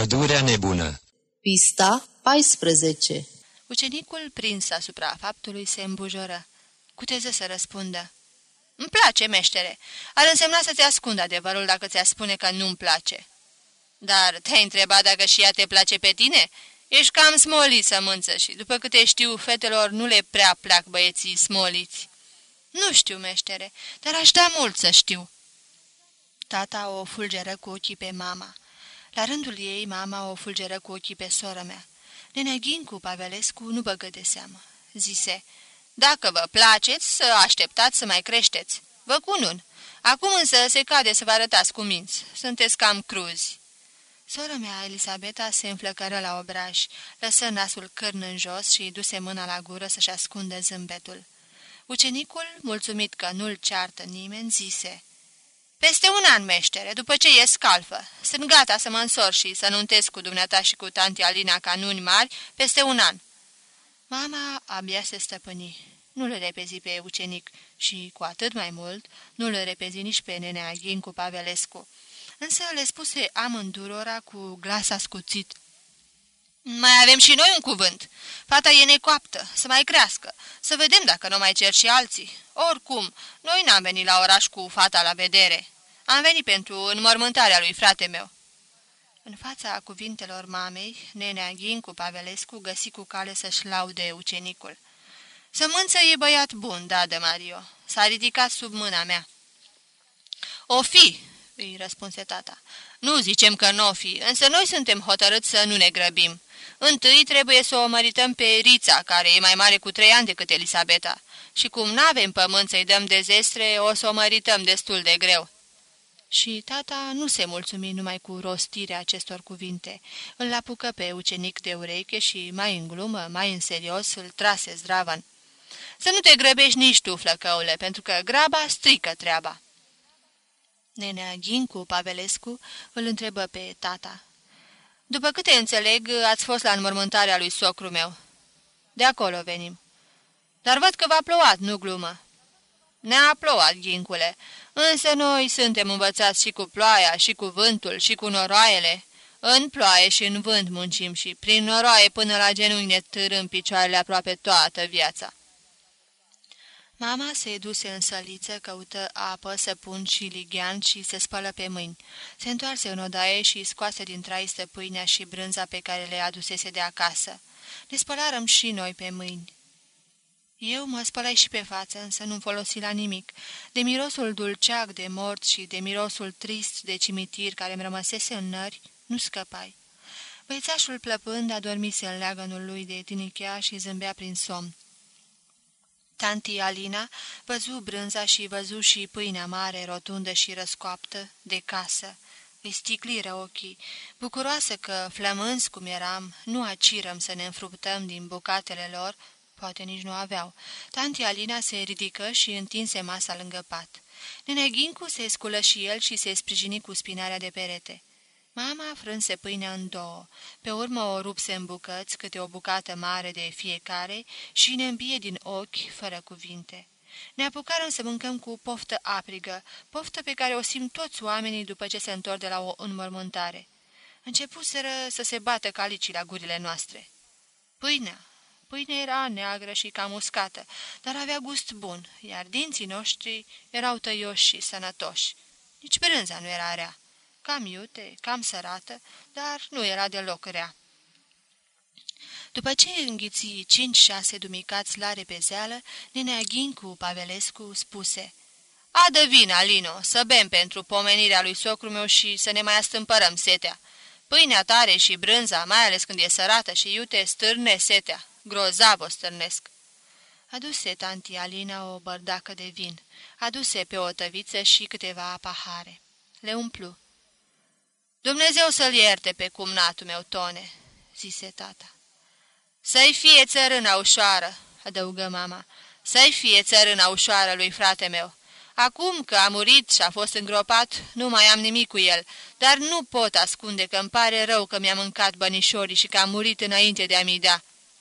Pădurea nebună Pista 14 Ucenicul, prins asupra faptului, se îmbujoră. Cuteză să răspundă. Îmi place, meștere. Ar însemna să-ți ascund adevărul dacă ți-a spune că nu-mi place." Dar te-ai întrebat dacă și ea te place pe tine?" Ești cam smolit, sămânță, și după câte știu, fetelor nu le prea plac băieții smoliți." Nu știu, meștere, dar aș da mult să știu." Tata o fulgeră cu ochii pe mama. La rândul ei, mama o fulgeră cu ochii pe soră mea. Nenea cu Pavelescu nu băgă de seamă. Zise, dacă vă placeți, să așteptați să mai creșteți. Vă cunun. Acum însă se cade să vă arătați cu minți. Sunteți cam cruzi. Sora mea, Elisabeta, se înflăcără la obraj, lăsă nasul cârn în jos și duse mâna la gură să-și ascundă zâmbetul. Ucenicul, mulțumit că nu-l ceartă nimeni, zise, Peste un an, meștere, după ce ies calfă, sunt gata să mă însor și să nuntesc cu dumneata și cu tanti Alina canuni mari peste un an." Mama abia se stăpâni. Nu le repezi pe ucenic și, cu atât mai mult, nu le repezi nici pe nenea cu Pavelescu însă le spuse amândurora cu glas ascuțit. Mai avem și noi un cuvânt. Fata e necoaptă, să mai crească, să vedem dacă nu mai cer și alții. Oricum, noi n-am venit la oraș cu fata la vedere. Am venit pentru înmormântarea lui frate meu." În fața cuvintelor mamei, nenea cu Pavelescu găsi cu cale să-și laude ucenicul. Sămânță e băiat bun, da, de Mario. S-a ridicat sub mâna mea." O fi, îi răspunse tata. Nu zicem că nu o fi, însă noi suntem hotărâți să nu ne grăbim. Întâi trebuie să o mărităm pe Rița, care e mai mare cu trei ani decât Elisabeta. Și cum n-avem pământ să-i dăm de zestre, o să o mărităm destul de greu." Și tata nu se mulțumi numai cu rostirea acestor cuvinte. Îl apucă pe ucenic de ureche și, mai în glumă, mai în serios, îl trase zdravan. Să nu te grăbești nici tu, flăcăule, pentru că graba strică treaba." Nenea Ghincu Pavelescu îl întrebă pe tata. După câte înțeleg, ați fost la înmormântarea lui socru meu." De acolo venim." Dar văd că v-a plouat, nu glumă." Ne-a plouat, Ghincule, însă noi suntem învățați și cu ploaia, și cu vântul, și cu noroaiele. În ploaie și în vânt muncim și prin noroaie până la genunchi ne târâm picioarele aproape toată viața." Mama se duse în săliță, căută apă, săpun și lighean și se spălă pe mâini. Se întoarse în odaie și scoase din traistă pâinea și brânza pe care le adusese de acasă. Ne spălarăm și noi pe mâini. Eu mă spălai și pe față, însă nu folosi la nimic. De mirosul dulceac de mort și de mirosul trist de cimitir care îmi rămăsese în nări, nu scăpai. Băiețașul plăpând adormise în leagănul lui de tinichea și zâmbea prin somn. Tanti Alina văzu brânza și văzu și pâinea mare, rotundă și răscoaptă, de casă. Îi sticliră ochii, bucuroasă că, flămânzi cum eram, nu acirăm să ne înfruptăm din bucatele lor, poate nici nu aveau. Tanti Alina se ridică și întinse masa lângă pat. Neneghincu se sculă și el și se sprijini cu spinarea de perete. Mama frânse pâinea în două, pe urmă o rupse în bucăți, câte o bucată mare de fiecare, și ne îmbie din ochi, fără cuvinte. Ne apucarăm să mâncăm cu poftă aprigă, poftă pe care o simt toți oamenii după ce se întorc de la o înmormântare. Începuseră să se bată calicii la gurile noastre. Pâinea, pâinea era neagră și cam uscată, dar avea gust bun, iar dinții noștri erau tăioși și sănătoși. Nici brânza nu era rea cam iute, cam sărată, dar nu era deloc rea. După ce înghiți cinci-șase dumicați la repezeală, nenea Ghincu Pavelescu spuse Adă vina, Lino, să bem pentru pomenirea lui socru meu și să ne mai astâmpărăm setea. Pâinea tare și brânza, mai ales când e sărată și iute, stârne setea. Grozav o stârnesc. Aduse tanti Alina o bărdacă de vin. Aduse pe o tăviță și câteva pahare. Le umplu. Dumnezeu să-l ierte pe cumnatul meu, Tone," zise tata. Să-i fie țărâna ușoară," adăugă mama, să-i fie țărâna ușoară lui frate meu. Acum că a murit și a fost îngropat, nu mai am nimic cu el, dar nu pot ascunde că îmi pare rău că mi-a mâncat bănișorii și că a murit înainte de a-mi da.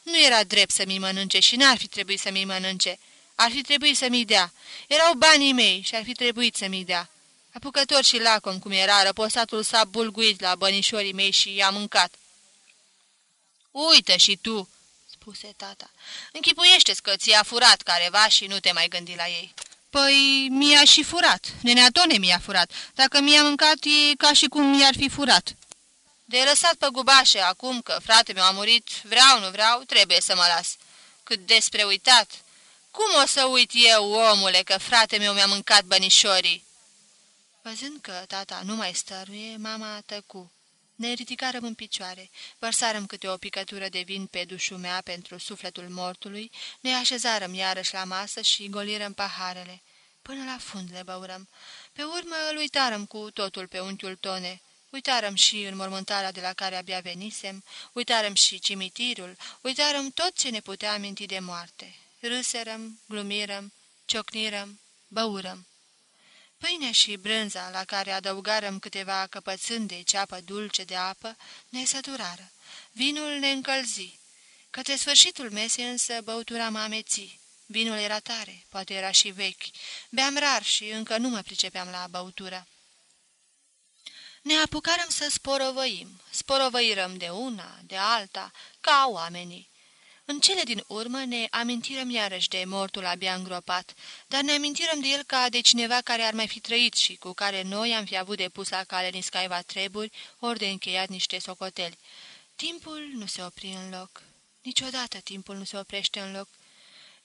Nu era drept să mi mănânce și n-ar fi trebuit să mi mănânce. Ar fi trebuit să mi dea. Erau banii mei și ar fi trebuit să mi dea. Apucător și lacom cum era, răposatul s-a bulguit la bănișorii mei și i-a mâncat. Uită și tu!" spuse tata. Închipuiește-ți că ți-a furat careva și nu te mai gândi la ei." Păi, mi-a și furat. Nenea Tone mi-a furat. Dacă mi-a mâncat, e ca și cum mi-ar fi furat." De lăsat pe gubașe acum că frate meu a murit, vreau, nu vreau, trebuie să mă las. Cât despre uitat, cum o să uit eu, omule, că frate meu mi-a mâncat bănișorii?" Văzând că tata nu mai stăruie, mama tăcu. Ne ridicarăm în picioare, vărsarăm câte o picătură de vin pe dușul mea pentru sufletul mortului, ne așezarăm iarăși la masă și golirăm paharele. Până la fund le băurăm. Pe urmă îl uitarăm cu totul pe unchiul Tone. Uitarăm și în mormântarea de la care abia venisem, uitarăm și cimitirul, uitarăm tot ce ne putea aminti de moarte. Râserăm, glumirăm, ciocnirăm, băurăm. Pâinea și brânza, la care adăugarăm câteva căpățâni de ceapă dulce de apă, ne săturară. Vinul ne încălzi. Către sfârșitul mesei însă băutura mă ameții. Vinul era tare, poate era și vechi. Beam rar și încă nu mă pricepeam la băutură. Ne apucarăm să sporovăim. Sporovăirăm de una, de alta, ca oamenii. În cele din urmă ne amintirăm iarăși de mortul abia îngropat, dar ne amintirăm de el ca de cineva care ar mai fi trăit și cu care noi am fi avut de pus la cale niscaiva treburi, ori de încheiat niște socoteli. Timpul nu se opri în loc. Niciodată timpul nu se oprește în loc.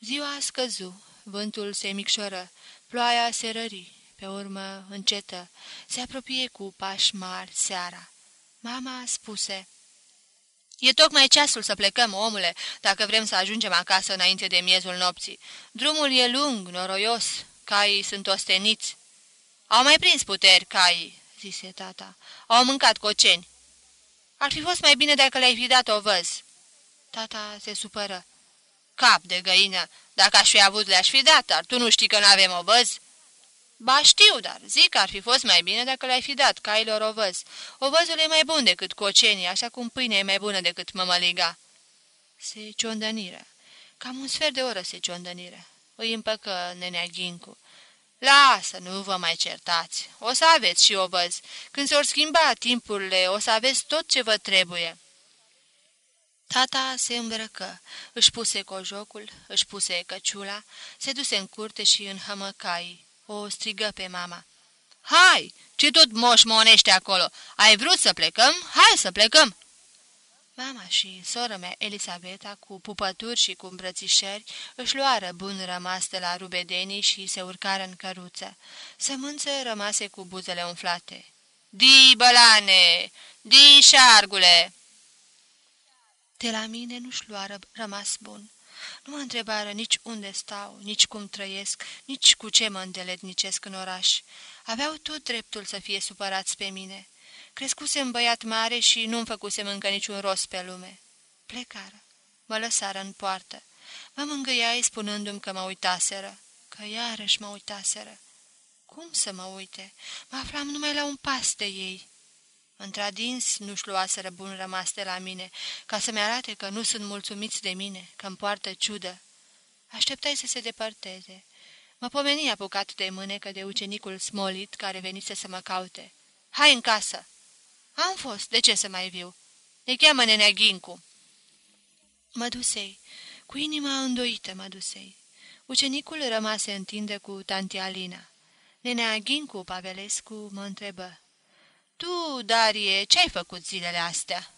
Ziua a scăzu, vântul se micșoră, ploaia se rări, pe urmă încetă, se apropie cu pași mari seara. Mama spuse... E tocmai ceasul să plecăm, omule, dacă vrem să ajungem acasă înainte de miezul nopții. Drumul e lung, noroios, caii sunt osteniți." Au mai prins puteri, caii," zise tata. Au mâncat coceni." Ar fi fost mai bine dacă le-ai fi dat o văz." Tata se supără. Cap de găină! Dacă aș fi avut, le-aș fi dat, dar tu nu știi că nu avem o văz?" Ba știu, dar zic că ar fi fost mai bine dacă le-ai fi dat cailor ovăz. Ovăzul e mai bun decât cocenii, așa cum pâinea e mai bună decât mămăliga." Se ciondăniră. Cam un sfert de oră se ciondăniră. Îi împăcă nenea Ghincu. Lasă, nu vă mai certați. O să aveți și ovăz. Când se or schimba timpurile, o să aveți tot ce vă trebuie." Tata se îmbrăcă, își puse cojocul, își puse căciula, se duse în curte și în hămăcai, o strigă pe mama. Hai, ce tot moșmonește acolo? Ai vrut să plecăm? Hai să plecăm!" Mama și sora mea, Elisabeta, cu pupături și cu îmbrățișări, își luară bun rămas de la rubedenii și se urcară în căruță. Sămânță rămase cu buzele umflate. Di, bălane! Di, șargule!" De la mine nu-și luară rămas bun. Nu mă întrebară nici unde stau, nici cum trăiesc, nici cu ce mă îndeletnicesc în oraș. Aveau tot dreptul să fie supărați pe mine. Crescusem băiat mare și nu-mi făcusem încă niciun rost pe lume. Plecară. Mă lăsară în poartă. Mă mângâiai spunându-mi că mă uitaseră, că iarăși mă uitaseră. Cum să mă uite? Mă aflam numai la un pas de ei. Într-adins nu-și luaseră bun rămas de la mine, ca să-mi arate că nu sunt mulțumiți de mine, că îmi poartă ciudă. Așteptai să se depărteze. Mă pomeni apucat de mânecă de ucenicul smolit care venise să mă caute. Hai în casă!" Am fost, de ce să mai viu? Ne cheamă nenea Ghincu." Mă dusei, cu inima îndoită mă dusei. Ucenicul rămase întinde cu tanti Alina. Nenea Ghincu Pavelescu mă întrebă. Tu, Darie, ce-ai făcut zilele astea?"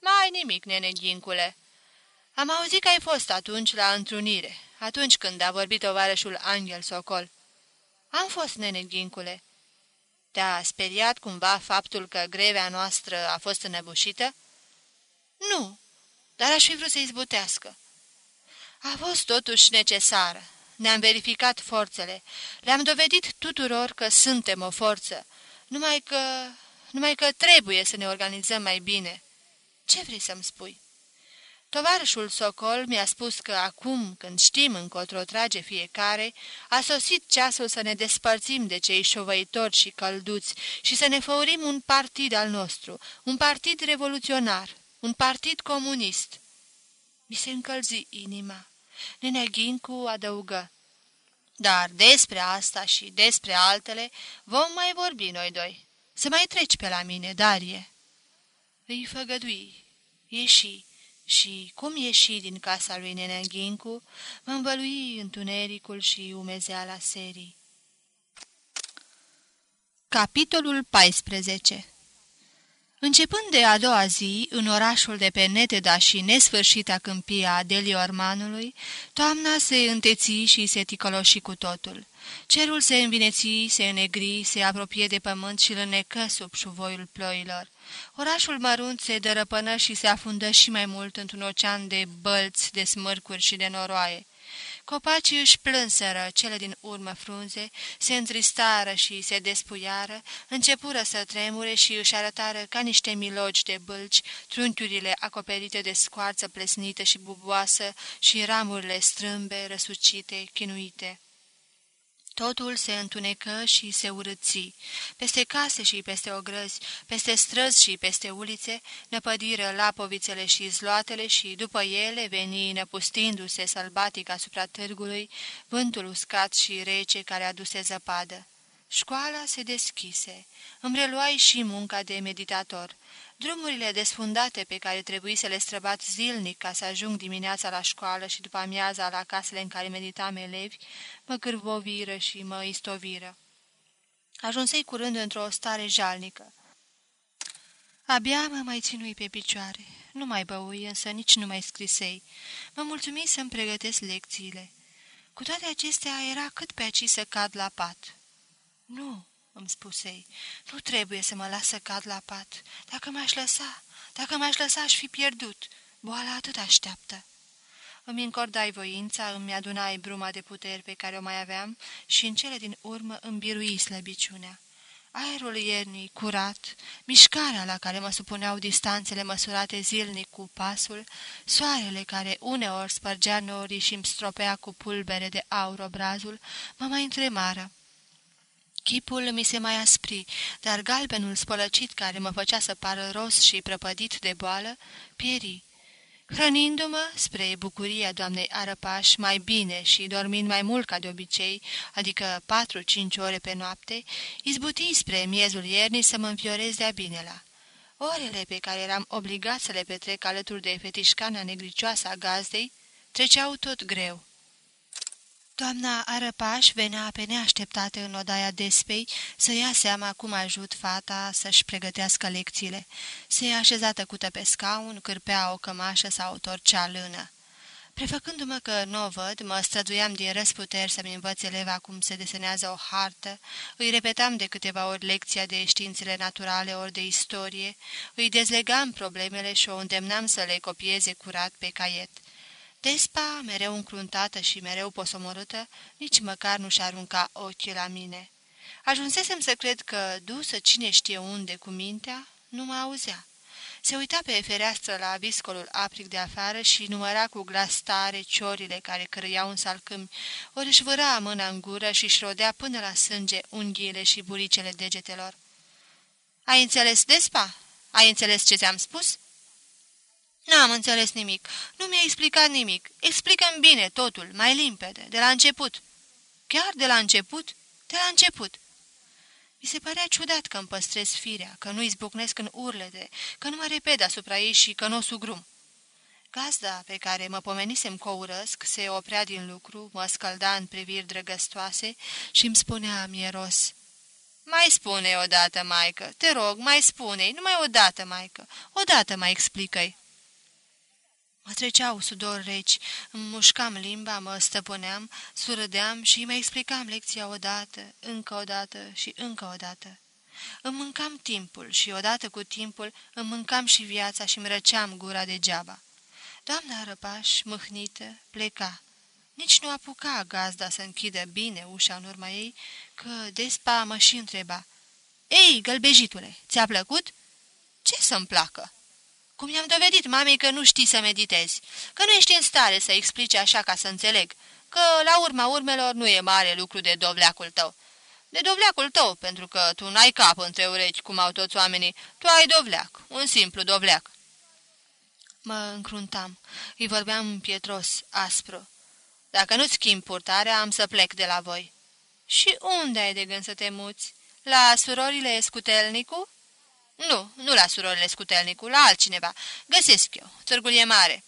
Mai nimic, nene Ghincule." Am auzit că ai fost atunci la întrunire, atunci când a vorbit tovarășul Angel Socol." Am fost, nene Ghincule." Te-a speriat cumva faptul că grevea noastră a fost înăbușită?" Nu, dar aș fi vrut să izbutească." A fost totuși necesară. Ne-am verificat forțele. Le-am dovedit tuturor că suntem o forță, numai că numai că trebuie să ne organizăm mai bine. Ce vrei să-mi spui? Tovarășul Socol mi-a spus că acum, când știm încotro trage fiecare, a sosit ceasul să ne despărțim de cei șovăitori și călduți și să ne făurim un partid al nostru, un partid revoluționar, un partid comunist. Mi se încălzi inima. Nenea Ghincu adăugă. Dar despre asta și despre altele vom mai vorbi noi doi. Să mai treci pe la mine, Darie." Îi făgădui, ieși și, cum ieși din casa lui Neneghincu, mă învălui întunericul și umezeala serii. Capitolul 14 Începând de a doua zi, în orașul de pe neteda și nesfârșita câmpia Deliormanului, toamna se înteți și se ticăloși cu totul. Cerul se învineți, se înnegri, se apropie de pământ și îl înnecă sub șuvoiul ploilor. Orașul mărunt se dărăpână și se afundă și mai mult într-un ocean de bălți, de smârcuri și de noroaie. Copacii își plânseră cele din urmă frunze, se întristară și se despuiară, începură să tremure și își arătară ca niște milogi de bâlci, trunchiurile acoperite de scoarță plesnită și buboasă și ramurile strâmbe, răsucite, chinuite. Totul se întunecă și se urăți. Peste case și peste ogrăzi, peste străzi și peste ulițe, năpădiră lapovițele și zloatele și după ele veni năpustindu-se sălbatic asupra târgului, vântul uscat și rece care aduse zăpadă. Școala se deschise. Îmi reluai și munca de meditator. Drumurile desfundate pe care trebuie să le străbat zilnic ca să ajung dimineața la școală și după amiaza la casele în care meditam elevi, mă cârvoviră și mă istoviră. Ajunsei curând într-o stare jalnică. Abia mă mai ținui pe picioare. Nu mai băui, însă nici nu mai scrisei. Mă mulțumi să-mi pregătesc lecțiile. Cu toate acestea era cât pe aici să cad la pat. Nu, îmi spusei, nu trebuie să mă las să cad la pat. Dacă m-aș lăsa, dacă m-aș lăsa, aș fi pierdut. Boala atât așteaptă. Îmi încordai voința, îmi adunai bruma de puteri pe care o mai aveam și în cele din urmă îmi birui slăbiciunea. Aerul iernii, curat, mișcarea la care mă supuneau distanțele măsurate zilnic cu pasul, soarele care uneori spărgea norii și îmi stropea cu pulbere de aur obrazul, mă mai întremară. Chipul mi se mai aspri, dar galbenul spălăcit care mă făcea să pară ros și prăpădit de boală, pieri. Hrănindu-mă, spre bucuria doamnei Arăpaș, mai bine și dormind mai mult ca de obicei, adică patru-cinci ore pe noapte, izbuti spre miezul iernii să mă înfiorez de-a binela. Orele pe care eram obligat să le petrec alături de fetișcana negricioasă a gazdei, treceau tot greu. Doamna Arăpaș venea pe neașteptate în odaia despei să ia seama cum ajut fata să-și pregătească lecțiile. Se așeza tăcută pe scaun, cârpea o cămașă sau o torcea lână. Prefăcându-mă că nu o văd, mă străduiam din răsputeri să-mi învăț eleva cum se desenează o hartă, îi repetam de câteva ori lecția de științele naturale ori de istorie, îi dezlegam problemele și o îndemnam să le copieze curat pe caiet. Despa, mereu încruntată și mereu posomorâtă, nici măcar nu-și arunca ochii la mine. Ajunsesem să cred că, dusă cine știe unde cu mintea, nu mă auzea. Se uita pe fereastră la viscolul apric de afară și număra cu glas tare ciorile care cărăiau în salcâmi, ori își văra mâna în gură și își rodea până la sânge unghiile și buricele degetelor. Ai înțeles, Despa? Ai înțeles ce ți-am spus?" N-am înțeles nimic. Nu mi-a explicat nimic. Explică-mi bine totul, mai limpede, de la început." Chiar de la început? De la început." Mi se părea ciudat că îmi păstrez firea, că nu izbucnesc în urlete, că nu mă repede asupra ei și că nu o sugrum. Gazda, pe care mă pomenisem cu urăsc, se oprea din lucru, mă scălda în priviri drăgăstoase și îmi spunea mieros. Mai spune odată, maică, te rog, mai spune-i, numai odată, maică, odată mai explică-i. Mă treceau sudor reci, îmi mușcam limba, mă stăpâneam, surâdeam și mai explicam lecția odată, încă o dată și încă o dată. Îmi mâncam timpul și odată cu timpul îmi mâncam și viața și îmi răceam gura degeaba. Doamna Răpaș, mâhnită, pleca. Nici nu apuca gazda să închidă bine ușa în urma ei, că despa mă și întreba. Ei, gălbejitule, ți-a plăcut?" Ce să-mi placă?" Cum i-am dovedit mamei că nu știi să meditezi, că nu ești în stare să explici așa ca să înțeleg, că la urma urmelor nu e mare lucru de dovleacul tău. De dovleacul tău, pentru că tu n-ai cap între urechi, cum au toți oamenii, tu ai dovleac, un simplu dovleac. Mă încruntam, îi vorbeam pietros, aspru. Dacă nu-ți schimb purtarea, am să plec de la voi." Și unde ai de gând să te muți? La surorile Scutelnicu?" Nu, nu la surorile Scutelnicu, la altcineva. Găsesc eu. Târgul e mare."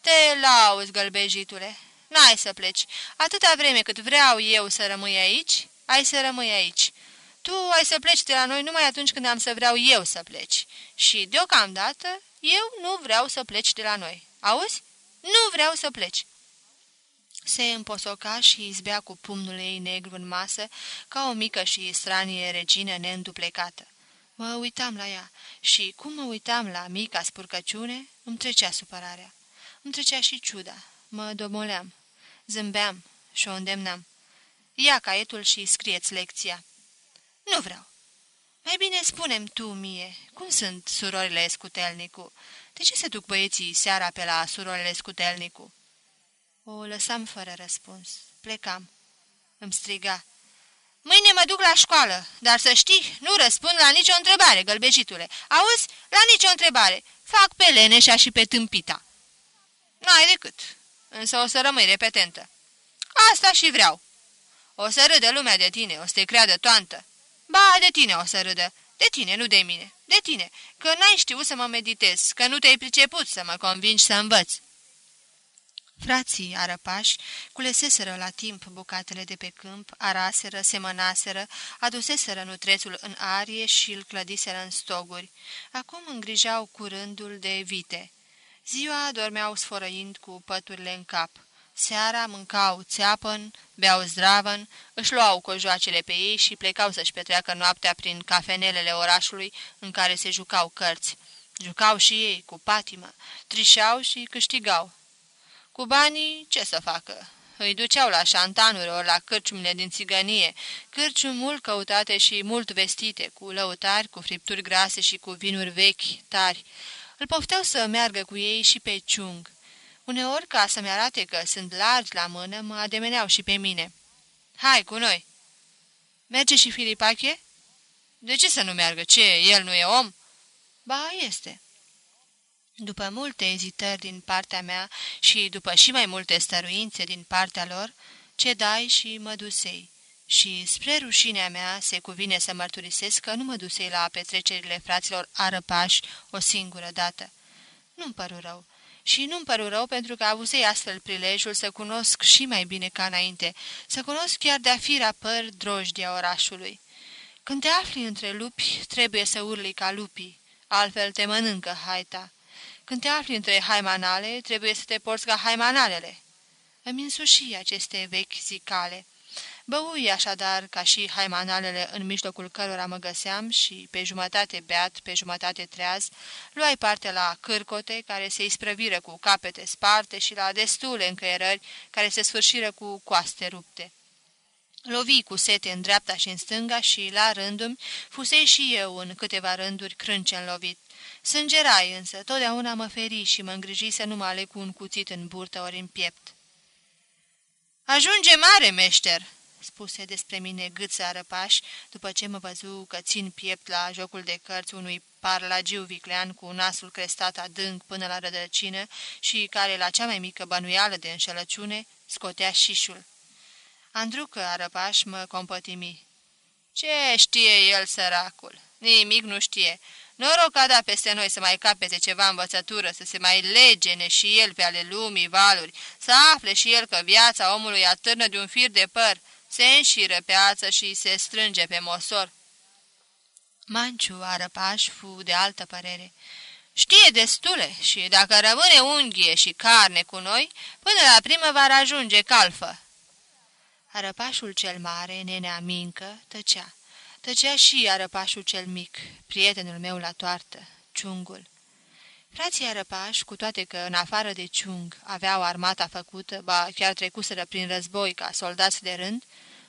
Te lauzi, gălbejitule. N-ai să pleci. Atâta vreme cât vreau eu să rămâi aici, ai să rămâi aici. Tu ai să pleci de la noi numai atunci când am să vreau eu să pleci. Și, deocamdată, eu nu vreau să pleci de la noi. Auzi? Nu vreau să pleci." Se împosoca și izbea cu pumnul ei negru în masă, ca o mică și stranie regină neînduplecată. Mă uitam la ea și, cum mă uitam la mica spurcăciune, îmi trecea supărarea. Îmi trecea și ciuda. Mă domoleam. Zâmbeam și o îndemnam. Ia caietul și scrieți lecția. Nu vreau. Mai bine spunem tu mie, cum sunt surorile Scutelnicu? De ce se duc băieții seara pe la surorile Scutelnicu? O lăsam fără răspuns. Plecam. Îmi striga. Mâine mă duc la școală, dar să știi, nu răspund la nicio întrebare, gălbejitule. Auzi? La nicio întrebare. Fac pe leneșa și pe tâmpita. N-ai decât, însă o să rămâi repetentă. Asta și vreau. O să râdă lumea de tine, o să te creadă toantă. Ba, de tine o să râdă. De tine, nu de mine. De tine, că n-ai știut să mă meditez, că nu te-ai priceput să mă convingi să învăț. Frații arăpași culeseseră la timp bucatele de pe câmp, araseră, semănaseră, aduseseră nutrețul în arie și îl clădiseră în stoguri. Acum îngrijau curândul de vite. Ziua dormeau sfărăind cu păturile în cap. Seara mâncau țeapăn, beau zdravăn, își luau cojoacele pe ei și plecau să-și petreacă noaptea prin cafenelele orașului în care se jucau cărți. Jucau și ei cu patimă, trișau și câștigau. Cu banii, ce să facă? Îi duceau la șantanuri ori la cârciumile din țigănie, cârciumi mult căutate și mult vestite, cu lăutari, cu fripturi grase și cu vinuri vechi, tari. Îl pofteau să meargă cu ei și pe ciung. Uneori, ca să-mi arate că sunt largi la mână, mă ademeneau și pe mine. Hai, cu noi!" Merge și Filipache?" De ce să nu meargă? Ce, el nu e om?" Ba, este." După multe ezitări din partea mea și după și mai multe stăruințe din partea lor, cedai și mă dusei. Și, spre rușinea mea, se cuvine să mărturisesc că nu mă dusei la petrecerile fraților arăpași o singură dată. Nu-mi păru rău. Și nu-mi păru rău pentru că avusei astfel prilejul să cunosc și mai bine ca înainte, să cunosc chiar de-a firea păr drojdia orașului. Când te afli între lupi, trebuie să urli ca lupii, altfel te mănâncă haita. Când te afli între haimanale, trebuie să te porți ca haimanalele. Îmi însuși aceste vechi zicale. Băui așadar ca și haimanalele în mijlocul cărora mă găseam și, pe jumătate beat, pe jumătate treaz, luai parte la cârcote care se isprăviră cu capete sparte și la destule încăierări care se sfârșiră cu coaste rupte. Lovi cu sete în dreapta și în stânga și, la rândul fusei și eu în câteva rânduri crâncen lovit. Sângerai însă, totdeauna mă feri și mă îngriji să nu mă aleg cu un cuțit în burtă ori în piept. Ajunge mare, meșter!" spuse despre mine gâță arăpaș, după ce mă văzu că țin piept la jocul de cărți unui parlagiu viclean cu nasul crestat adânc până la rădăcină și care, la cea mai mică bănuială de înșelăciune, scotea șișul. Andrucă arăpaș mă compătimi. Ce știe el, săracul? Nimic nu știe. Noroc a dat peste noi să mai capete ceva învățătură, să se mai legene și el pe ale lumii valuri, să afle și el că viața omului atârnă de un fir de păr, se înșiră pe ață și se strânge pe mosor. Manciu arăpaș fu de altă părere. Știe destule și dacă rămâne unghie și carne cu noi, până la primăvară ajunge calfă. Arăpașul cel mare, nenea mincă, tăcea. Tăcea și arăpașul cel mic, prietenul meu la toartă, ciungul. Frații arăpași, cu toate că în afară de ciung aveau armata făcută, ba chiar trecuseră prin război ca soldați de rând,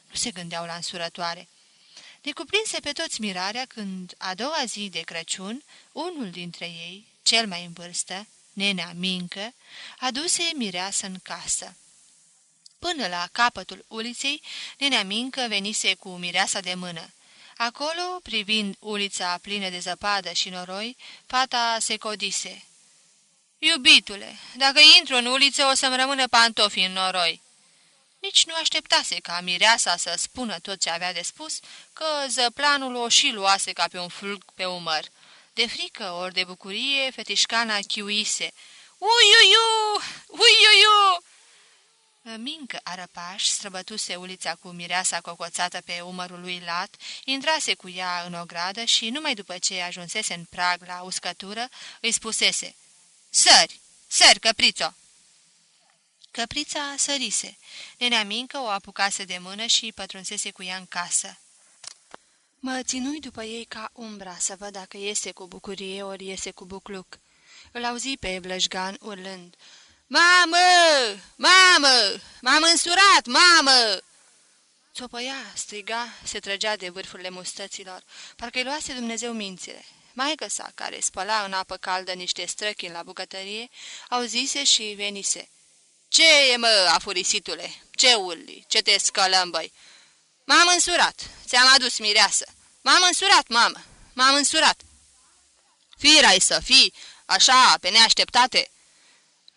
nu se gândeau la însurătoare. Ne cuprinse pe toți mirarea când, a doua zi de Crăciun, unul dintre ei, cel mai în vârstă, nenea Mincă, aduse mireasă în casă. Până la capătul uliței, nenea Mincă venise cu mireasa de mână. Acolo, privind ulița plină de zăpadă și noroi, fata se codise. Iubitule, dacă intru în uliță, o să-mi rămână pantofi în noroi." Nici nu așteptase ca mireasa să spună tot ce avea de spus, că zăplanul o și luase ca pe un fulg pe umăr. De frică ori de bucurie, fetișcana chiuise. Uiuiu! Uiuiu! Mincă arăpaș străbătuse ulița cu mireasa cocoțată pe umărul lui lat, intrase cu ea în ogradă și, numai după ce ajunsese în prag la uscătură, îi spusese Sări! Sări, căprițo!" Căprița sărise. Nenea Mincă o apucase de mână și pătrunsese cu ea în casă. Mă ținui după ei ca umbra să văd dacă iese cu bucurie ori iese cu bucluc. Îl auzi pe Blăjgan urlând. Mamă! Mamă! M-am însurat, mamă!" Țopăia, striga, se trăgea de vârfurile mustăților, parcă-i luase Dumnezeu mințile. Maică sa, care spăla în apă caldă niște străchini la bucătărie, auzise și venise. Ce e, mă, afurisitule? Ce urli? Ce te scălăm, băi?" M-am însurat. Ți-am adus mireasă. M-am însurat, mamă. M-am însurat." Firai să fii, așa, pe neașteptate."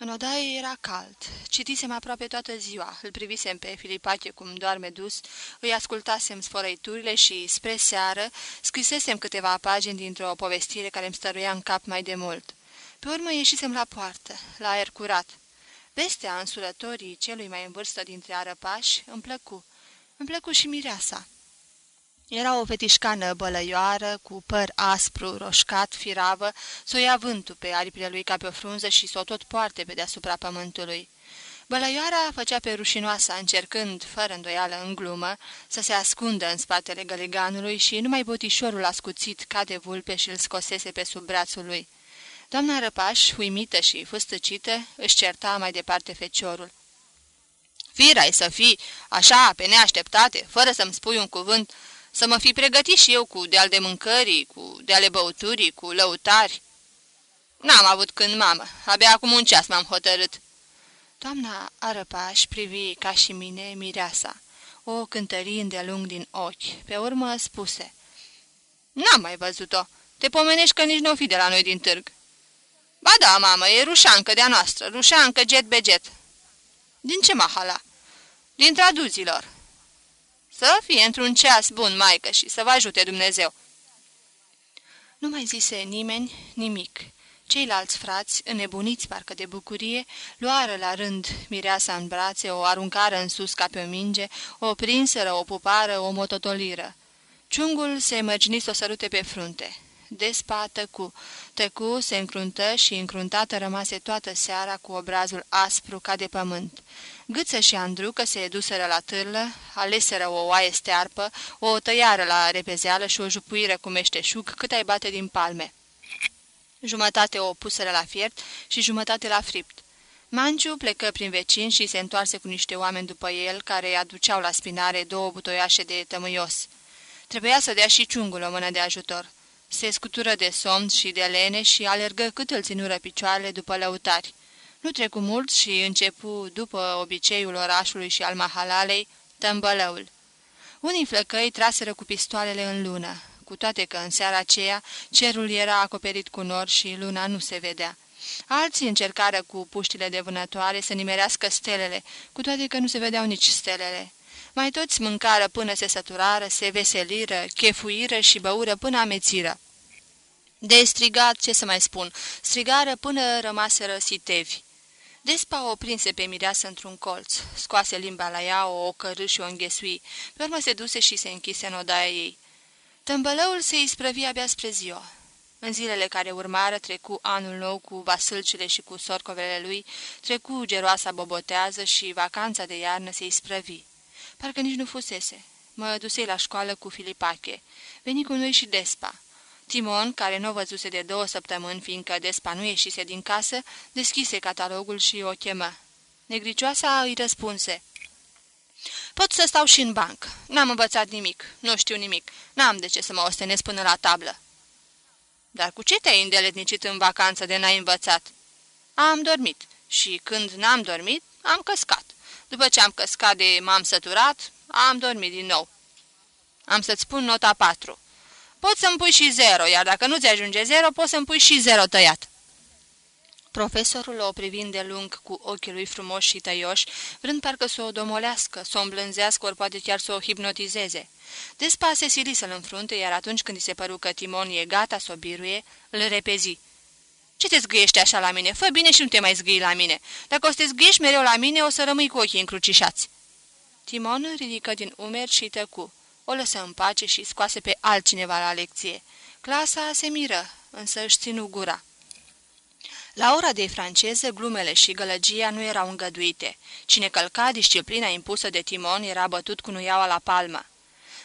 În odaie era cald. Citisem aproape toată ziua. Îl privisem pe Filipache cum doarme dus, îi ascultasem sfărăiturile și, spre seară, scrisesem câteva pagini dintr-o povestire care îmi stăruia în cap mai de mult. Pe urmă ieșisem la poartă, la aer curat. Vestea însurătorii celui mai în vârstă dintre arăpași îmi plăcu. Îmi plăcu și mireasa. Era o fetișcană bălăioară, cu păr aspru, roșcat, firavă, să o ia vântul pe aripile lui ca pe o frunză și să o tot poarte pe deasupra pământului. Bălăioara făcea pe rușinoasa, încercând, fără îndoială în glumă, să se ascundă în spatele găleganului și numai botișorul ascuțit ca de vulpe și îl scosese pe sub brațul lui. Doamna Răpaș, uimită și fustăcită, își certa mai departe feciorul. Firai să fii, așa, pe neașteptate, fără să-mi spui un cuvânt, să mă fi pregătit și eu cu de-al de mâncării, cu de-ale băuturii, cu lăutari. N-am avut când, mamă, abia acum un ceas m-am hotărât. Doamna Arăpaș privi ca și mine mireasa, o cântării îndelung din ochi, pe urmă spuse. N-am mai văzut-o, te pomenești că nici nu o fi de la noi din târg. Ba da, mamă, e rușancă de-a noastră, rușancă jet beget. Din ce mahala? Din traduzilor. Să fie într-un ceas bun, maică, și să vă ajute Dumnezeu. Nu mai zise nimeni nimic. Ceilalți frați, înnebuniți parcă de bucurie, luară la rând mireasa în brațe, o aruncară în sus ca pe o minge, o prinseră, o pupară, o mototoliră. Ciungul se mărgini să o sărute pe frunte. Despa tăcu. Tăcu, se încruntă și încruntată rămase toată seara cu obrazul aspru ca de pământ. Gâță și Andrucă se duseră la târlă, aleseră o oaie stearpă, o tăiară la repezeală și o jupuiră cu meșteșug cât ai bate din palme. Jumătate o puseră la fiert și jumătate la fript. Manciu plecă prin vecin și se întoarse cu niște oameni după el, care aduceau la spinare două butoiașe de tămâios. Trebuia să dea și ciungul o mână de ajutor. Se scutură de somn și de lene și alergă cât îl ținură picioarele după lăutari. Nu trecu mult și începu, după obiceiul orașului și al mahalalei, tămbălăul. Unii flăcăi traseră cu pistoalele în lună, cu toate că în seara aceea cerul era acoperit cu nor și luna nu se vedea. Alții încercară cu puștile de vânătoare să nimerească stelele, cu toate că nu se vedeau nici stelele. Mai toți mâncară până se săturară, se veseliră, chefuiră și băură până amețiră. De strigat, ce să mai spun, strigară până rămaseră sitevi. Despa o prinse pe mireasă într-un colț, scoase limba la ea, o ocărâ și o înghesui, pe urmă se duse și se închise în odaia ei. Tâmbălăul se isprăvi abia spre ziua. În zilele care urmară trecu anul nou cu vasâlcile și cu sorcovele lui, trecu geroasa bobotează și vacanța de iarnă se isprăvi. Parcă nici nu fusese. Mă dusei la școală cu Filipache. Veni cu noi și Despa. Timon, care nu o văzuse de două săptămâni, fiindcă Despa nu ieșise din casă, deschise catalogul și o chemă. Negricioasa îi răspunse. Pot să stau și în banc. N-am învățat nimic, nu știu nimic, n-am de ce să mă ostenesc până la tablă. Dar cu ce te-ai îndeletnicit în vacanță de n-ai învățat? Am dormit și când n-am dormit, am căscat. După ce am căscat de m-am săturat, am dormit din nou. Am să-ți spun nota 4. Poți să-mi pui și 0, iar dacă nu-ți ajunge 0, poți să-mi pui și 0 tăiat. Profesorul o privind de lung cu ochii lui frumoși și tăioși, vrând parcă să o domolească, să o îmblânzească, ori poate chiar să o hipnotizeze. Despa se sili să-l înfrunte, iar atunci când îi se păru că Timon e gata să o biruie, îl repezi. Ce te zgâiești așa la mine? Fă bine și nu te mai zgâi la mine. Dacă o să te zgâiești mereu la mine, o să rămâi cu ochii încrucișați." Timon ridică din umeri și tăcu. O lăsă în pace și scoase pe altcineva la lecție. Clasa se miră, însă își ținu gura. La ora de franceză, glumele și gălăgia nu erau îngăduite. Cine călca disciplina impusă de Timon era bătut cu nuiaua la palmă.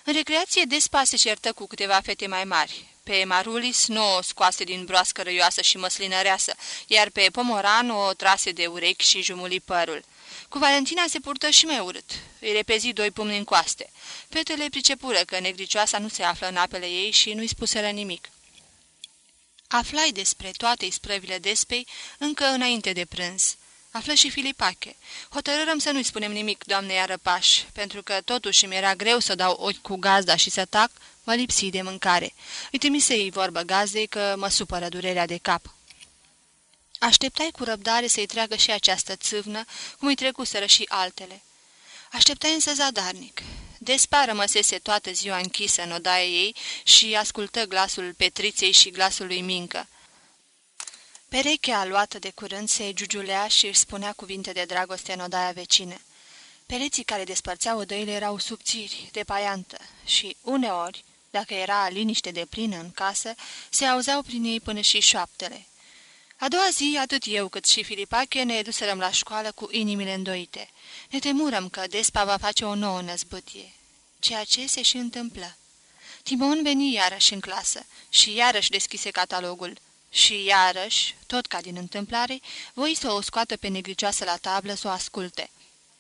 În recreație, Despa se certă cu câteva fete mai mari. Pe Marulis nu o scoase din broască răioasă și măslinăreasă, iar pe Pomoran o trase de urechi și jumuli părul. Cu Valentina se purtă și mai urât. Îi repezi doi pumni în coaste. Fetele pricepură că negricioasa nu se află în apele ei și nu-i spuseră nimic. Aflai despre toate isprăvile despei încă înainte de prânz. Află și Filipache. Hotărârăm să nu-i spunem nimic, doamne Arăpaș, pentru că totuși mi era greu să dau ochi cu gazda și să tac, mă lipsi de mâncare. Îi trimise-i vorbă gazdei că mă supără durerea de cap. Așteptai cu răbdare să-i treagă și această țâvnă, cum îi trecuseră și altele. Așteptai însă zadarnic. Despa rămăsese toată ziua închisă în odaia ei și ascultă glasul Petriței și glasul lui Mincă. Perechea luată de curând se giugiulea și își spunea cuvinte de dragoste în odaia vecină. Pereții care despărțeau odăile erau subțiri, de paiantă și, uneori, dacă era liniște de plină în casă, se auzeau prin ei până și șoaptele. A doua zi, atât eu cât și Filipache ne duserăm la școală cu inimile îndoite. Ne temurăm că Despa va face o nouă năzbâtie. Ceea ce se și întâmplă. Timon veni iarăși în clasă și iarăși deschise catalogul. Și iarăși, tot ca din întâmplare, voi să o scoată pe negricioasă la tablă să o asculte.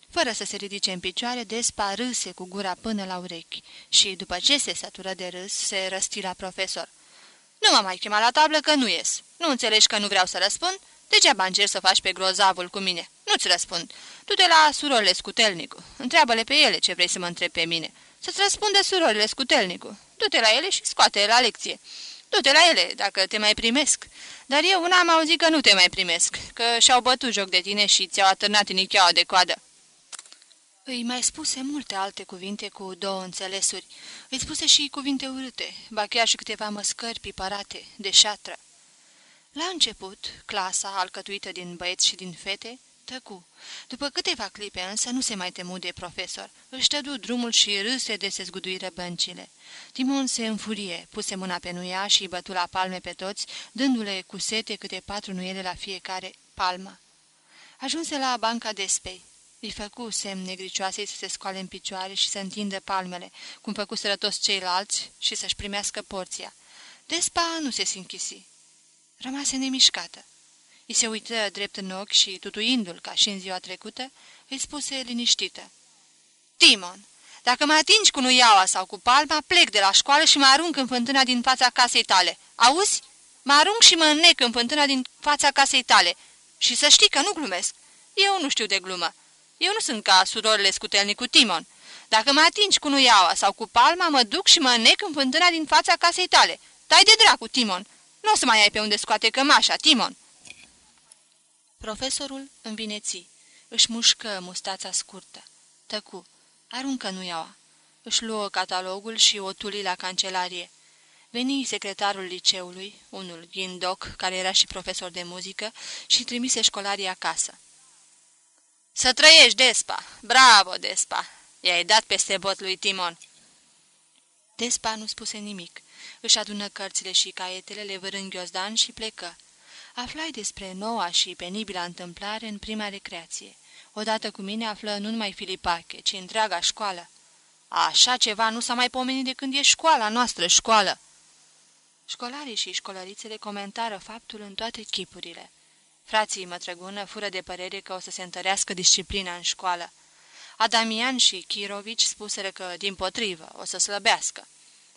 Fără să se ridice în picioare, Despa râse cu gura până la urechi și, după ce se satură de râs, se răsti la profesor. Nu mă mai chema la tablă că nu ies. Nu înțelegi că nu vreau să răspund? Degeaba încerci să faci pe grozavul cu mine. Nu-ți răspund. Du-te la surorile Scutelnicu. Întreabă-le pe ele ce vrei să mă întrebi pe mine. Să-ți răspunde surorile Scutelnicu. Du-te la ele și scoate la lecție. Du-te la ele, dacă te mai primesc. Dar eu una am auzit că nu te mai primesc, că și-au bătut joc de tine și ți-au atârnat inicheaua de coadă. Îi mai spuse multe alte cuvinte cu două înțelesuri. Îi spuse și cuvinte urâte, ba chiar și câteva măscări piparate, de șatră. La început, clasa, alcătuită din băieți și din fete, tăcu. După câteva clipe însă nu se mai temu de profesor. Își tădu drumul și râse de se zguduiră băncile. Timon se înfurie, puse mâna pe nuia și bătu la palme pe toți, dându-le cu sete câte patru nuiele la fiecare palmă. Ajunse la banca despei. Îi făcu semn negricioasei să se scoale în picioare și să întindă palmele, cum făcuseră toți ceilalți, și să-și primească porția. Despa nu se sinchisi. Rămase nemișcată. I se uită drept în ochi și, tutuindu-l ca și în ziua trecută, îi spuse liniștită. Timon, dacă mă atingi cu nuiaua sau cu palma, plec de la școală și mă arunc în fântâna din fața casei tale. Auzi? Mă arunc și mă înnec în fântâna din fața casei tale. Și să știi că nu glumesc. Eu nu știu de glumă. Eu nu sunt ca surorile scutelnic cu Timon. Dacă mă atingi cu nuiaua sau cu palma, mă duc și mă înnec în fântâna din fața casei tale. Tai de dracu, Timon! Nu o să mai ai pe unde scoate cămașa, Timon!" Profesorul învineți. Își mușcă mustața scurtă. Tăcu. Aruncă nuiaua. Își luă catalogul și o tuli la cancelarie. Veni secretarul liceului, unul Ghindoc, care era și profesor de muzică, și trimise școlarii acasă. Să trăiești, Despa! Bravo, Despa! I-ai dat peste bot lui Timon!" Despa nu spuse nimic. Își adună cărțile și caietele, le vărând ghiozdan și plecă. Aflai despre noua și penibila întâmplare în prima recreație. Odată cu mine află nu numai Filipache, ci întreaga școală. Așa ceva nu s-a mai pomenit de când e școala noastră, școală. Școlarii și școlărițele comentară faptul în toate chipurile. Frații mătrăgună fură de părere că o să se întărească disciplina în școală. Adamian și Chirovici spuseră că, din potrivă, o să slăbească.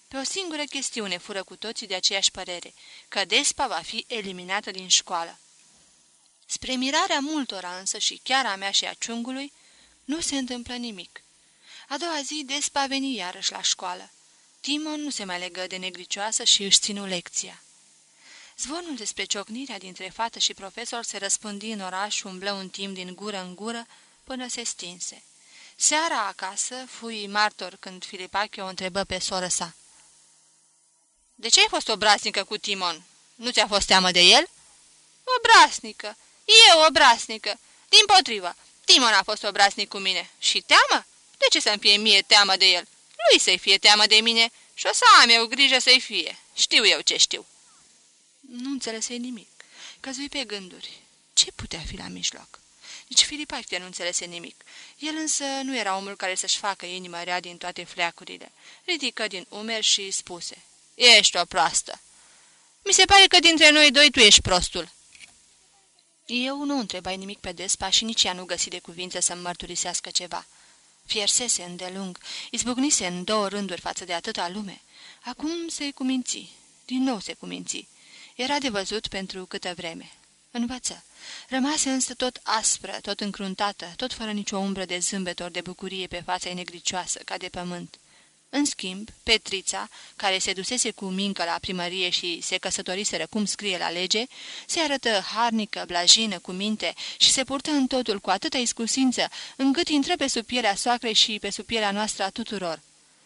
Pe o singură chestiune fură cu toții de aceeași părere, că Despa va fi eliminată din școală. Spre mirarea multora însă și chiar a mea și a ciungului, nu se întâmplă nimic. A doua zi Despa veni iarăși la școală. Timon nu se mai legă de negricioasă și își ținu lecția. Zvonul despre ciocnirea dintre fată și profesor se răspândi în oraș, umblă un timp din gură în gură, până se stinse. Seara acasă, fui martor când Filipache o întrebă pe soră sa. De ce ai fost obraznică cu Timon? Nu ți-a fost teamă de el?" Obraznică! Eu obraznică! Din potrivă, Timon a fost obraznic cu mine. Și teamă? De ce să-mi fie mie teamă de el? Lui să-i fie teamă de mine și o să am eu grijă să-i fie. Știu eu ce știu." Nu înțelese nimic. Căzui pe gânduri. Ce putea fi la mijloc? Nici Filipacte nu înțelese nimic. El însă nu era omul care să-și facă inima rea din toate fleacurile. Ridică din umeri și spuse. Ești o proastă. Mi se pare că dintre noi doi tu ești prostul. Eu nu întrebai nimic pe despa și nici ea nu găsi de cuvinte să-mi mărturisească ceva. Fiersese îndelung, izbucnise în două rânduri față de atâta lume. Acum se cuminți, din nou se cuminți. Era de văzut pentru câtă vreme. Învăță. Rămase însă tot aspră, tot încruntată, tot fără nicio umbră de zâmbet ori de bucurie pe fața ei negricioasă, ca de pământ. În schimb, Petrița, care se dusese cu mincă la primărie și se căsătoriseră cum scrie la lege, se arătă harnică, blajină, cu minte și se purtă în totul cu atâta iscusință, încât intră pe sub pielea soacrei și pe sub pielea noastră a tuturor.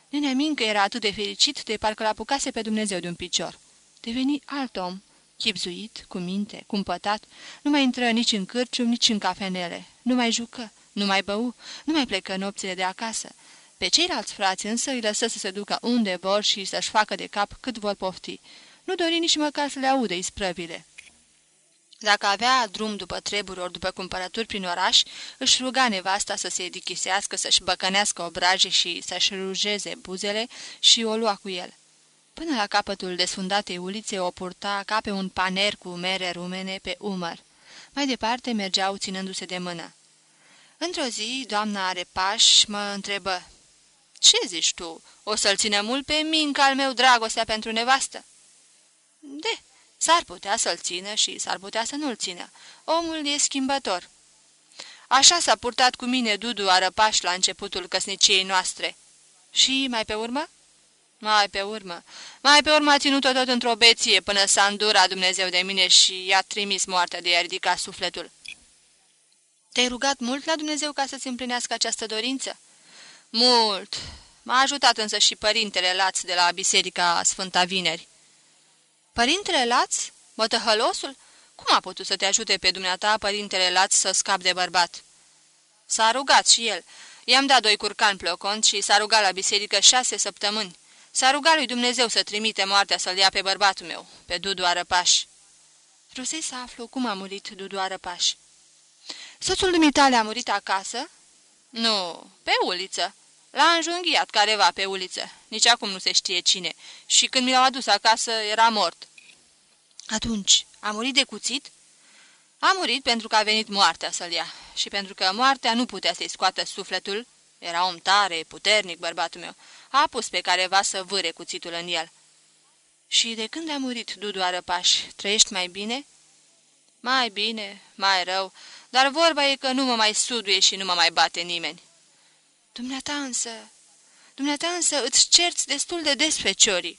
Nenea Mincă era atât de fericit de parcă l-apucase pe Dumnezeu de un picior. Deveni alt om, chipzuit, cu minte, cumpătat, nu mai intră nici în cârcium, nici în cafenele, nu mai jucă, nu mai bău, nu mai plecă nopțile de acasă. Pe ceilalți frați însă îi lăsă să se ducă unde vor și să-și facă de cap cât vor pofti. Nu dori nici măcar să le audă isprăvile. Dacă avea drum după treburi ori după cumpărături prin oraș, își ruga nevasta să se dichisească, să-și băcănească obraje și să-și rujeze buzele și o lua cu el. Până la capătul desfundatei ulițe o purta ca pe un paner cu mere rumene pe umăr. Mai departe mergeau ținându-se de mână. Într-o zi, doamna Arepaș mă întrebă, Ce zici tu? O să-l țină mult pe minca al meu dragostea pentru nevastă?" De, s-ar putea să-l țină și s-ar putea să nu-l țină. Omul e schimbător." Așa s-a purtat cu mine Dudu Arăpaș la începutul căsniciei noastre." Și mai pe urmă?" Mai pe urmă. Mai pe urmă a ținut-o tot într-o beție până s-a îndurat Dumnezeu de mine și i-a trimis moartea de a ridica sufletul. Te-ai rugat mult la Dumnezeu ca să-ți împlinească această dorință? Mult. M-a ajutat însă și părintele Laț de la Biserica Sfânta Vineri. Părintele Laț? Bătăhălosul? Cum a putut să te ajute pe dumneata, părintele Laț, să scap de bărbat? S-a rugat și el. I-am dat doi curcani plocont și s-a rugat la biserică șase săptămâni. S-a rugat lui Dumnezeu să trimite moartea să-l ia pe bărbatul meu, pe Dudu Arăpaș. Vrusei să aflu cum a murit Dudu Arăpaș. Soțul dumitale a murit acasă? Nu, pe uliță. L-a înjunghiat careva pe uliță. Nici acum nu se știe cine. Și când mi l-au adus acasă, era mort. Atunci, a murit de cuțit? A murit pentru că a venit moartea să-l ia. Și pentru că moartea nu putea să-i scoată sufletul, era om tare, puternic, bărbatul meu, a pus pe careva să vâre cuțitul în el. Și de când a murit Dudu Arăpaș, trăiești mai bine?" Mai bine, mai rău, dar vorba e că nu mă mai suduie și nu mă mai bate nimeni." Dumneata însă, dumneata însă îți cerți destul de des pe ciorii."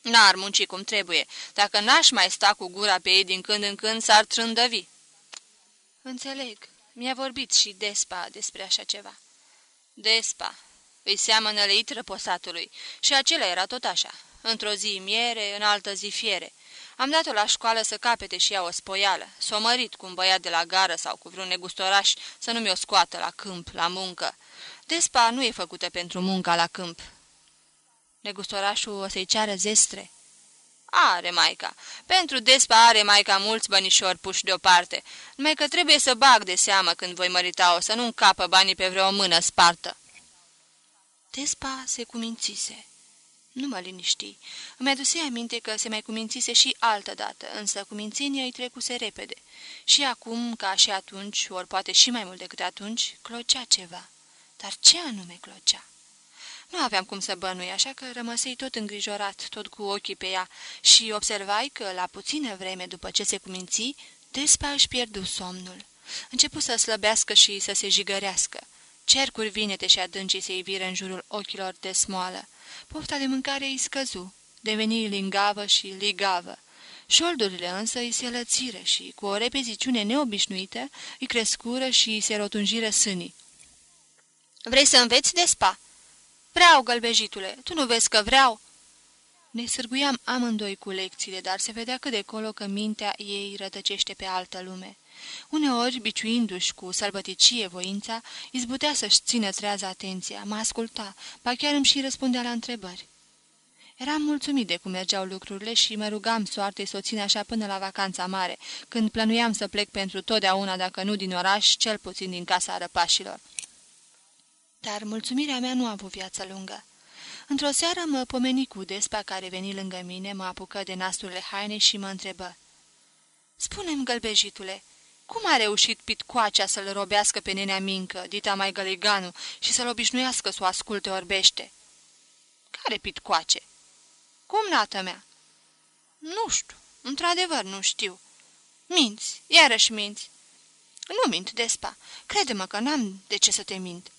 N-ar munci cum trebuie. Dacă n-aș mai sta cu gura pe ei din când în când, s-ar trândăvi." Înțeleg. Mi-a vorbit și Despa despre așa ceva." Despa, îi seamănă leit răposatului și acela era tot așa. Într-o zi miere, în altă zi fiere. Am dat-o la școală să capete și ea o spoială, s-o mărit cu un băiat de la gară sau cu vreun negustoraș să nu mi-o scoată la câmp, la muncă. Despa nu e făcută pentru munca la câmp. Negustorașul o să-i ceară zestre. Are, maica. Pentru despa are maica mulți bănișori puși deoparte, numai că trebuie să bag de seamă când voi mărita-o, să nu încapă banii pe vreo mână spartă. Despa se cumințise. Nu mă liniști. Îmi aduse aminte că se mai cumințise și altă dată, însă cumințenia îi trecuse repede. Și acum, ca și atunci, ori poate și mai mult decât atunci, clocea ceva. Dar ce anume clocea? Nu aveam cum să bănui, așa că rămăsei tot îngrijorat, tot cu ochii pe ea și observai că, la puțină vreme după ce se cuminți, Despa își pierdu somnul. Începu să slăbească și să se jigărească. Cercuri vinete și adânci se iviră în jurul ochilor de smoală. Pofta de mâncare îi scăzu, deveni lingavă și ligavă Șoldurile însă îi se lățiră și, cu o repeziciune neobișnuită, îi crescură și îi se rotunjiră sânii. Vrei să înveți despa?" Vreau, gălbejitule, tu nu vezi că vreau?" Ne sârguiam amândoi cu lecțiile, dar se vedea cât de colo că mintea ei rătăcește pe altă lume. Uneori, biciuindu-și cu sălbăticie voința, izbutea să-și țină trează atenția, mă asculta, ba chiar îmi și răspundea la întrebări. Eram mulțumit de cum mergeau lucrurile și mă rugam soartei să o țin așa până la vacanța mare, când plănuiam să plec pentru totdeauna, dacă nu din oraș, cel puțin din casa răpașilor. Dar mulțumirea mea nu a avut viață lungă. Într-o seară mă pomeni cu despa care veni lângă mine, mă apucă de nasturile haine și mă întrebă. Spune-mi, gălbejitule, cum a reușit pitcoacea să-l robească pe nenea mincă, dita mai găleganu, și să-l obișnuiască să o asculte orbește? Care pitcoace? Cum, nată mea? Nu știu, într-adevăr nu știu. Minți, iarăși minți. Nu mint, despa. Crede-mă că n-am de ce să te mint.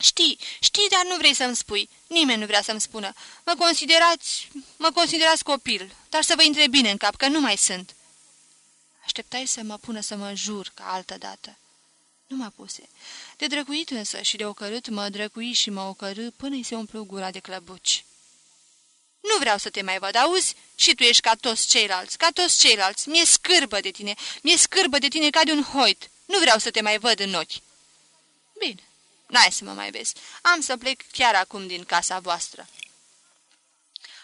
Știi, știi, dar nu vrei să-mi spui. Nimeni nu vrea să-mi spună. Mă considerați, mă considerați copil, dar să vă intre bine în cap, că nu mai sunt. Așteptai să mă pună să mă jur ca altă dată. Nu mă puse. De drăguit însă și de ocărât mă drăgui și mă ocărâ până-i se umplu gura de clăbuci. Nu vreau să te mai văd, auzi? Și tu ești ca toți ceilalți, ca toți ceilalți. Mi-e scârbă de tine, mi-e scârbă de tine ca de un hoit. Nu vreau să te mai văd în ochi. Bine, n-ai să mă mai vezi. Am să plec chiar acum din casa voastră.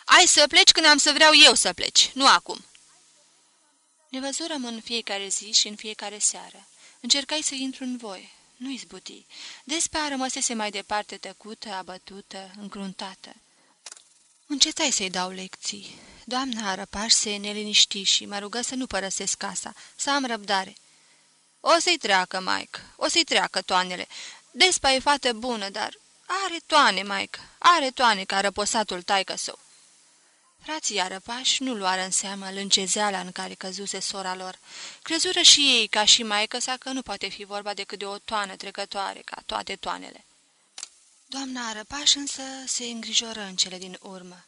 Ai să pleci când am să vreau eu să pleci, nu acum. Ne văzurăm în fiecare zi și în fiecare seară. Încercai să intru în voi. Nu izbuti. Despa rămăsese mai departe tăcută, abătută, încruntată. Încetai să-i dau lecții. Doamna Arăpaș se neliniști și mă rugă să nu părăsesc casa, să am răbdare. O să-i treacă, Mike, o să-i treacă toanele. Despa e fată bună, dar are toane, Mike, are toane ca răposatul taică său. Frații arăpași nu luară în seamă lâncezeala în care căzuse sora lor. Crezură și ei, ca și maică sa, că nu poate fi vorba decât de o toană trecătoare, ca toate toanele. Doamna arăpaș însă se îngrijoră în cele din urmă.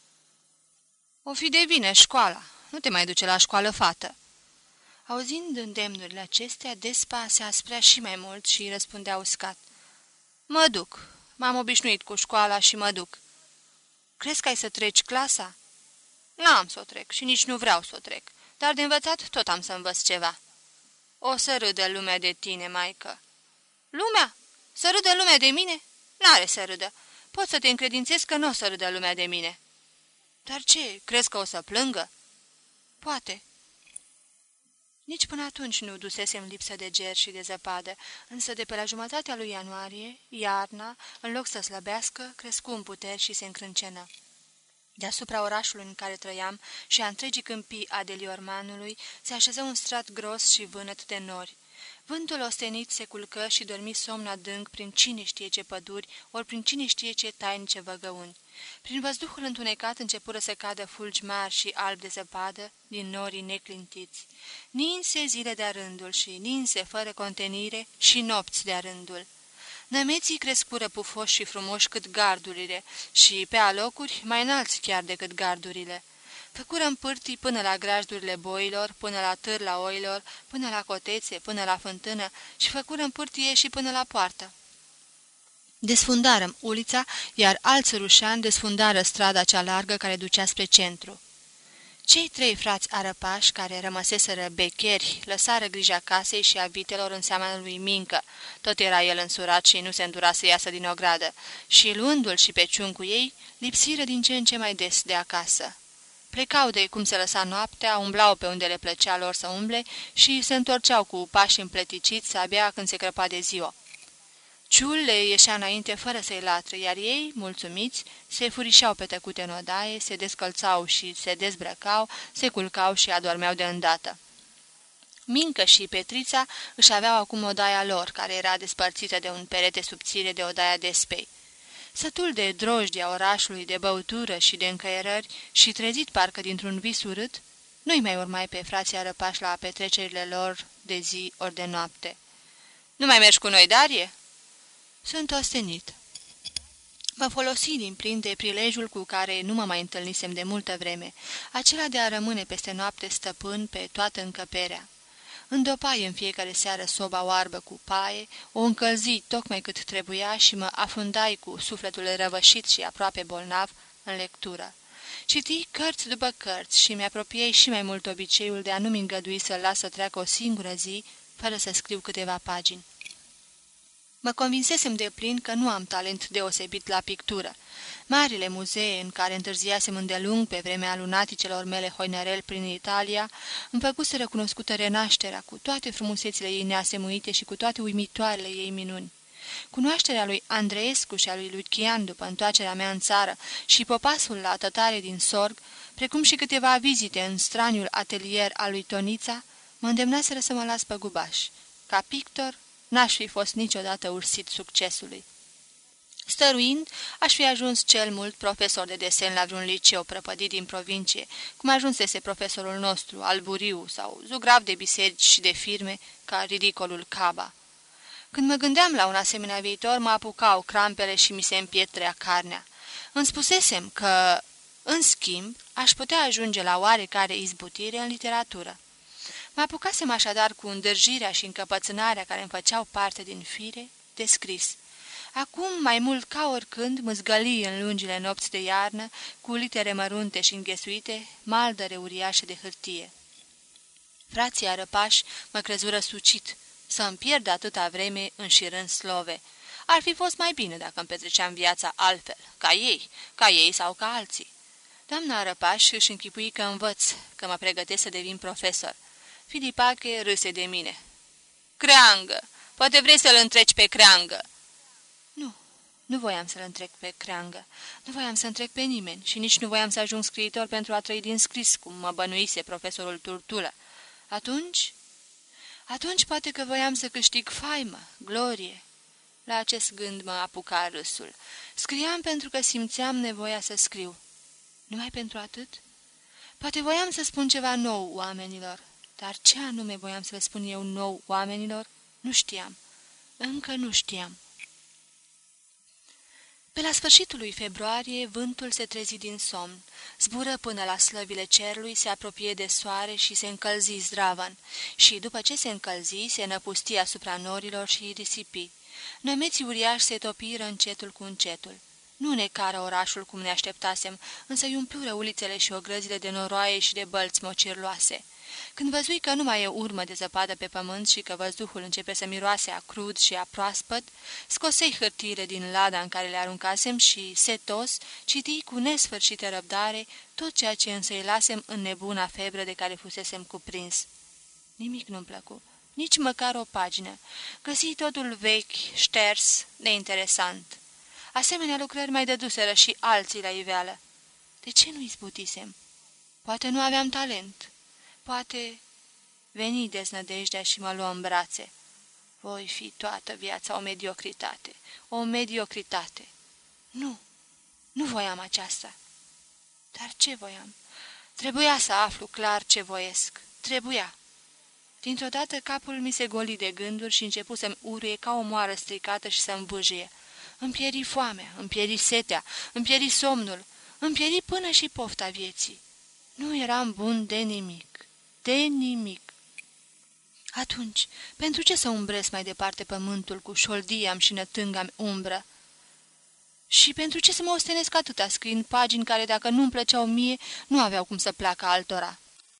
O fi de bine școala, nu te mai duce la școală, fată." Auzind îndemnurile acestea, Despa se asprea și mai mult și răspundea uscat. Mă duc. M-am obișnuit cu școala și mă duc." Crezi că ai să treci clasa?" N-am să o trec și nici nu vreau să o trec, dar de învățat tot am să învăț ceva." O să râdă lumea de tine, maică." Lumea? Să râdă lumea de mine? N-are să râdă. Pot să te încredințez că nu o să râdă lumea de mine." Dar ce, crezi că o să plângă?" Poate." Nici până atunci nu dusesem lipsă de ger și de zăpadă, însă de pe la jumătatea lui ianuarie, iarna, în loc să slăbească, crescu în puteri și se încrâncenă. Deasupra orașului în care trăiam și a întregii câmpii a Deliormanului se așeză un strat gros și vânăt de nori. Vântul ostenit se culcă și dormi somn adânc prin cine știe ce păduri, ori prin cine știe ce tainice văgăuni. Prin văzduhul întunecat începură să cadă fulgi mari și albi de zăpadă din norii neclintiți. Ninse zile de-a rândul și ninse fără contenire și nopți de-a rândul. Nămeții crescură pufoși și frumoși cât gardurile și, pe alocuri, mai înalți chiar decât gardurile. Făcură pârtii până la grajdurile boilor, până la târla oilor, până la cotețe, până la fântână și făcură pârtie și până la poartă. Desfundarăm ulița, iar alți rușani desfundară strada cea largă care ducea spre centru. Cei trei frați arăpași, care rămăseseră becheri, lăsară grija casei și a vitelor în seama lui Mincă. Tot era el însurat și nu se îndura să iasă din ogradă. Și luându-l și pe cu ei, lipsiră din ce în ce mai des de acasă. Plecau de cum se lăsa noaptea, umblau pe unde le plăcea lor să umble și se întorceau cu pași împleticiți abia când se crăpa de ziua. Ciul le ieșea înainte fără să-i latre, iar ei, mulțumiți, se furișau pe tăcute în odaie, se descălțau și se dezbrăcau, se culcau și adormeau de îndată. Mincă și Petrița își aveau acum odaia lor, care era despărțită de un perete subțire de odaia de spei. Sătul de drojdia orașului, de băutură și de încăierări și trezit parcă dintr-un vis urât, nu-i mai urmai pe frații arăpași la petrecerile lor de zi ori de noapte. Nu mai mergi cu noi, Darie?" Sunt ostenit." Mă folosi din plin de prilejul cu care nu mă mai întâlnisem de multă vreme, acela de a rămâne peste noapte stăpân pe toată încăperea. Îndopai în fiecare seară soba oarbă cu paie, o încălzi tocmai cât trebuia și mă afundai cu sufletul răvășit și aproape bolnav în lectură. Citi cărți după cărți și mi-apropiei și mai mult obiceiul de a nu-mi îngădui să las să treacă o singură zi fără să scriu câteva pagini. Mă convinsesem de plin că nu am talent deosebit la pictură. Marile muzee în care întârziasem îndelung pe vremea lunaticelor mele hoinărel prin Italia, îmi făcuse recunoscută renașterea cu toate frumusețile ei neasemuite și cu toate uimitoarele ei minuni. Cunoașterea lui Andreescu și a lui Lucian după întoarcerea mea în țară și popasul la tătare din sorg, precum și câteva vizite în straniul atelier al lui Tonița, mă îndemnaseră să mă las pe gubaș. Ca pictor, n-aș fi fost niciodată ursit succesului. Stăruind, aș fi ajuns cel mult profesor de desen la vreun liceu prăpădit din provincie, cum ajunsese profesorul nostru, Alburiu, sau zugrav de biserici și de firme, ca ridicolul Caba. Când mă gândeam la un asemenea viitor, mă apucau crampele și mi se împietrea carnea. Îmi spusesem că, în schimb, aș putea ajunge la oarecare izbutire în literatură. Mă apucasem așadar cu îndârjirea și încăpățânarea care îmi făceau parte din fire, de scris. Acum, mai mult ca oricând, mă zgăli în lungile nopți de iarnă, cu litere mărunte și înghesuite, maldăre uriașe de hârtie. Frații arăpași mă crezură sucit, să-mi pierd atâta vreme înșirând slove. Ar fi fost mai bine dacă îmi petreceam viața altfel, ca ei, ca ei sau ca alții. Doamna Răpaș își închipui că învăț, că mă pregătesc să devin profesor. Filipache râse de mine. Creangă! Poate vrei să-l întreci pe creangă!" Nu, nu voiam să-l întrec pe creangă. Nu voiam să întrec pe nimeni și nici nu voiam să ajung scriitor pentru a trăi din scris, cum mă bănuise profesorul Turtulă. Atunci atunci poate că voiam să câștig faimă, glorie. La acest gând mă apuca râsul. Scriam pentru că simțeam nevoia să scriu. Numai pentru atât? Poate voiam să spun ceva nou oamenilor, dar ce anume voiam să le spun eu nou oamenilor, nu știam. Încă nu știam. Pe la sfârșitul lui februarie, vântul se trezi din somn, zbură până la slăvile cerului, se apropie de soare și se încălzi zdravan, și după ce se încălzi, se năpusti asupra norilor și risipi. Nămeții uriași se topiră încetul cu încetul. Nu ne cară orașul cum ne așteptasem, însă îi umplură ulițele și ogrăzile de noroaie și de bălți mocirloase. Când văzui că nu mai e urmă de zăpadă pe pământ și că văzduhul începe să miroase a crud și a proaspăt, scosei hârtiile din lada în care le aruncasem și, setos, citi cu nesfârșită răbdare tot ceea ce însă îi lasem în nebuna febră de care fusesem cuprins. Nimic nu-mi plăcu, nici măcar o pagină. Găsi totul vechi, șters, neinteresant. Asemenea lucrări mai dăduseră și alții la iveală. De ce nu izbutisem? Poate nu aveam talent. Poate veni deznădejdea și mă luă în brațe. Voi fi toată viața o mediocritate, o mediocritate. Nu, nu voiam aceasta. Dar ce voiam? Trebuia să aflu clar ce voiesc. Trebuia. Dintr-o dată capul mi se goli de gânduri și începu să-mi uruie ca o moară stricată și să-mi bâjie. Îmi pieri foamea, îmi pieri setea, îmi pieri somnul, îmi pieri până și pofta vieții. Nu eram bun de nimic de nimic. Atunci, pentru ce să umbresc mai departe pământul cu șoldiam și nătângam umbră? Și pentru ce să mă ostenesc atâta scriind pagini care, dacă nu-mi plăceau mie, nu aveau cum să placă altora?